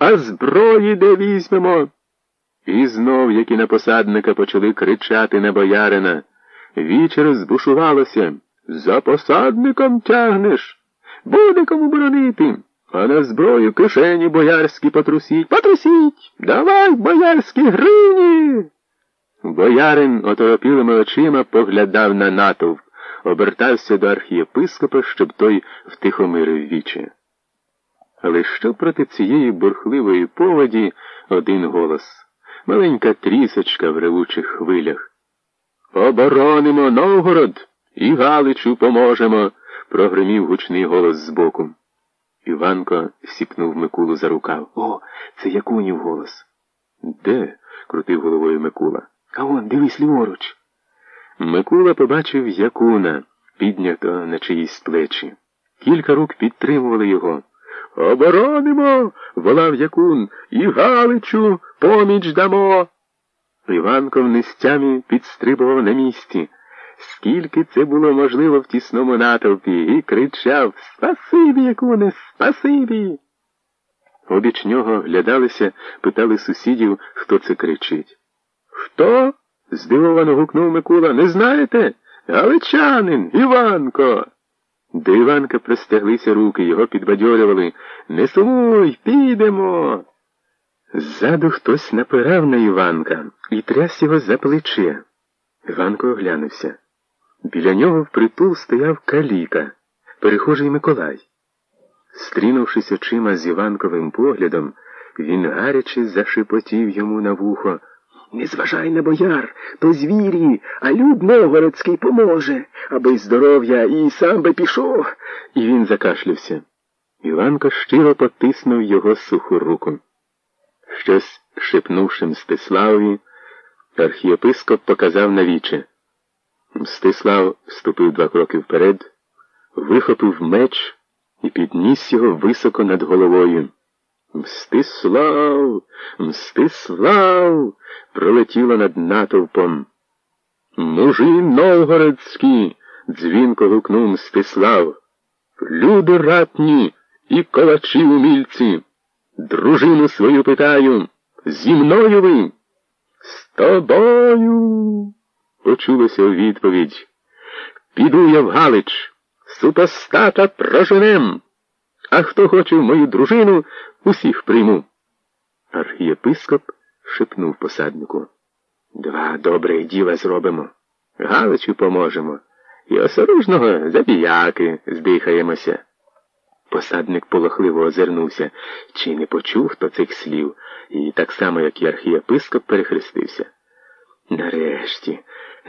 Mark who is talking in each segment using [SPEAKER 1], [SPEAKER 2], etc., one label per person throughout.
[SPEAKER 1] а зброї де візьмемо? І знов, як і на посадника, почали кричати на боярина. Вічер збушувалося. За посадником тягнеш. Буде кому боронити. А на зброю кишені боярські потрусіть. Потрусіть! Давай, боярські грині. Боярин оторопілими очима поглядав на натовп, обертався до архієпископа, щоб той втихомирив вічі. Але що проти цієї бурхливої поводі один голос, маленька трісочка в ревучих хвилях. Оборонимо Новгород і Галичу поможемо, прогримів гучний голос збоку. Іванко сіпнув Микулу за рукав. О, це Якунів голос. Де? крутив головою Микула. А он, дивись ліворуч. Микула побачив Якуна, піднято на чиїсь плечі. Кілька рук підтримували його. Оборонимо, волав Якун, і Галичу поміч дамо. Іванко в нестямі підстрибував на місці. Скільки це було можливо в тісному натовпі, і кричав Спасибі, Якуне, спасибі. Обіч нього глядалися, питали сусідів, хто це кричить. Хто? здивовано гукнув Микула. Не знаєте? Галичанин, Іванко. До Іванка простяглися руки, його підбадьорювали. Не сумуй, підемо. Ззаду хтось напирав на Іванка і тряс його за плече. Іванко оглянувся. Біля нього впритул стояв каліка, перехожий Миколай. Стрінувшись очима з Іванковим поглядом, він гаряче зашепотів йому на вухо. Не зважай на бояр, то звірі, а люд Новгородський поможе, аби здоров'я і сам би пішов. І він закашлявся. Іванко щиро потиснув його суху руку. Щось шепнувши Мстиславові, архієпископ показав навіче. Мстислав ступив два кроки вперед, вихопив меч і підніс його високо над головою. Мстислав, Мстислав, пролетіло над натовпом. Мужі новгородські, дзвінко гукнув Мстислав. Люди ратні і ковачі умільці. Дружину свою питаю. Зі мною ви? З тобою. Почулося у відповідь. Піду я в Галич, супостата проженем. А хто хоче в мою дружину, усіх прийму. Архієпископ шепнув посаднику. Два добре діла зробимо. Галичу поможемо. І осоружного забіяки здихаємося. Посадник полохливо озирнувся, чи не почув хто цих слів, і так само, як і архієпископ перехрестився. Нарешті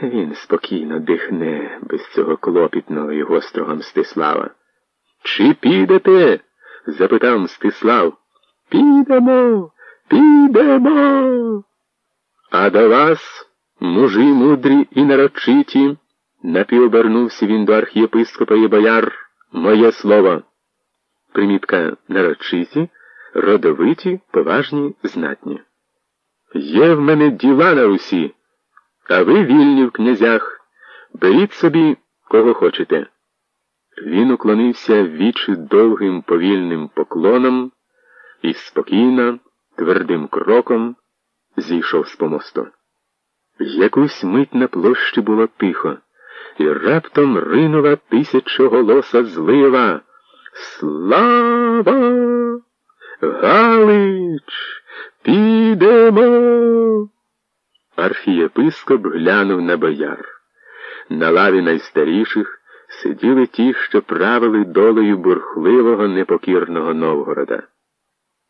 [SPEAKER 1] він спокійно дихне без цього клопітного і гострого Мстислава. Чи підете? запитав Мстислав. Підемо, підемо. А до вас, мужі мудрі і нарочиті, напівобернувся він до архієпископа і бояр, моє слово. Примітка нарочиті, родовиті, поважні, знатні. Є в мене діла на Русі, а ви вільні в князях. Беріть собі, кого хочете. Він уклонився вічі довгим повільним поклоном і спокійно, твердим кроком зійшов з помосту. Якусь мить на площі було тихо, і раптом ринула тисячоголоса злива. Слава! Галич! Підемо! Архієпископ глянув на бояр. На лаві найстаріших сиділи ті, що правили долею бурхливого непокірного Новгорода.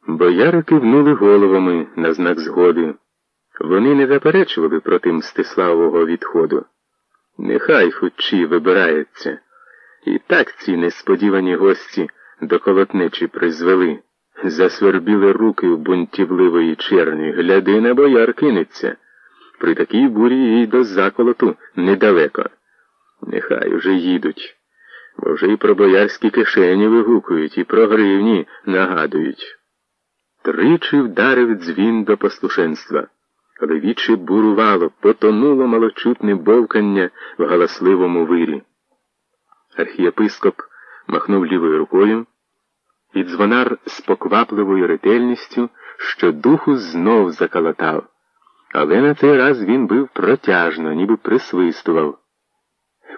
[SPEAKER 1] Бояри кивнули головами на знак згоди. Вони не заперечували проти Мстиславового відходу. Нехай хучі вибираються. І так ці несподівані гості до колотничі призвели. Засвербіли руки в бунтівливої черні. Гляди на бояр кинеться. При такій бурі їй до заколоту недалеко. Нехай уже їдуть, бо вже і про боярські кишені вигукують, і про гривні нагадують. Тричі вдарив дзвін до послушенства, але вічі бурувало, потонуло малочутне бовкання в галасливому вирі. Архієпископ махнув лівою рукою, І дзвонар з поквапливою ретельністю, що духу знов заколотав. Але на цей раз він бив протяжно, ніби присвистував.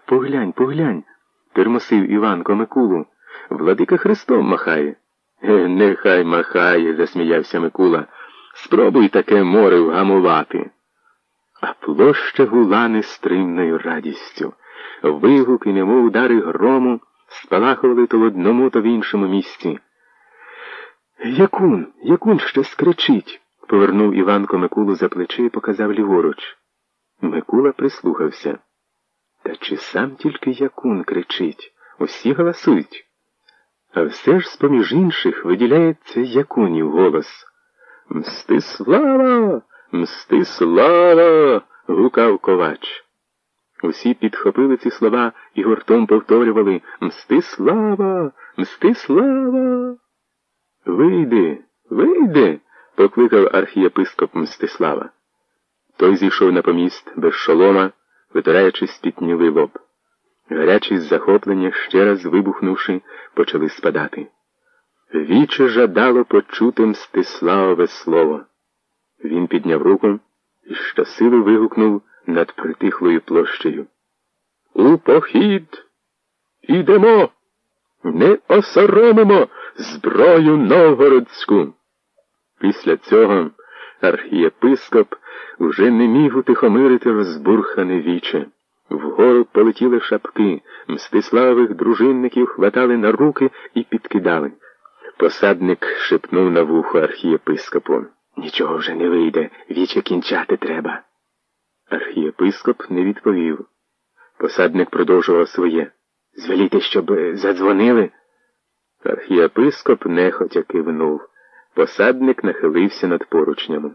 [SPEAKER 1] Поглянь, поглянь, термосив Іванко Микулу. Владика Христом махає. Е, нехай махає, засміявся Микула. Спробуй таке море вгамувати. А площа гула нестримною радістю. Вигуки, немов удари грому, спалахували то в одному, то в іншому місці. Якун, якун ще скричить, повернув Іванко Микулу за плече і показав ліворуч. Микула прислухався. Та чи сам тільки якун кричить? Усі голосують. А все ж, з поміж інших, виділяється якунів голос. Мстислава, Мстислава. гукав ковач. Усі підхопили ці слова і гуртом повторювали Мстислава, Мстислава. Вийди, вийди, покликав архієпископ Мстислава. Той зійшов на поміст без шолома, витираючи спітнілий лоб. Гарячі захоплення, ще раз вибухнувши, почали спадати. Віче жадало почути Мстиславове слово. Він підняв руку і щосили вигукнув над притихлою площею. У похід ідемо, не осоромимо зброю новгородську. Після цього архієпископ уже не міг утихомирити розбурхане віче. Вгору полетіли шапки, Мстиславих дружинників хватали на руки і підкидали. Посадник шепнув на вухо архієпископу. Нічого вже не вийде, віче кінчати треба. Архієпископ не відповів. Посадник продовжував своє. Звеліте, щоб задзвонили. Архієпископ нехотя кивнув. Посадник нахилився над поручнями.